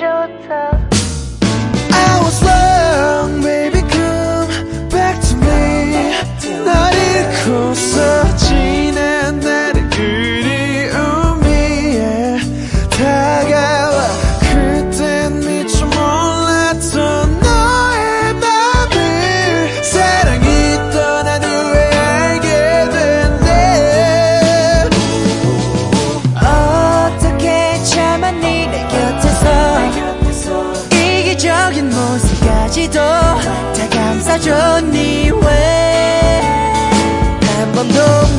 your touch. 洒着你，会南方的。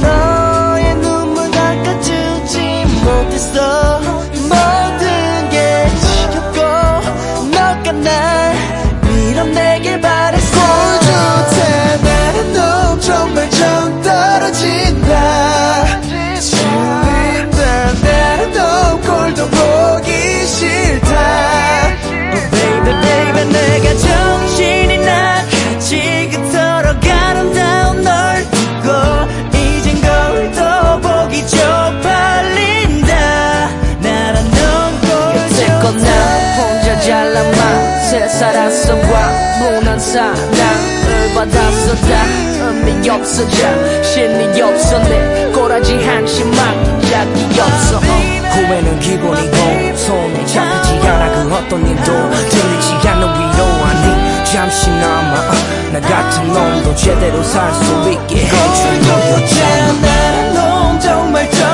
곳에 살았어? 과분한 사랑을 받았어 다. 의미 없어져. 신이 없어 내 꼬라지 한심한 약이 없어. 후회는 기본이고 손에 잡히지 않아. 그 어떤 일도 들리지 않는 위로 아니 잠시나마 어, 나 같은 놈도 제대로 살 수 있게. 너였잖아 나는 놈. 정말 정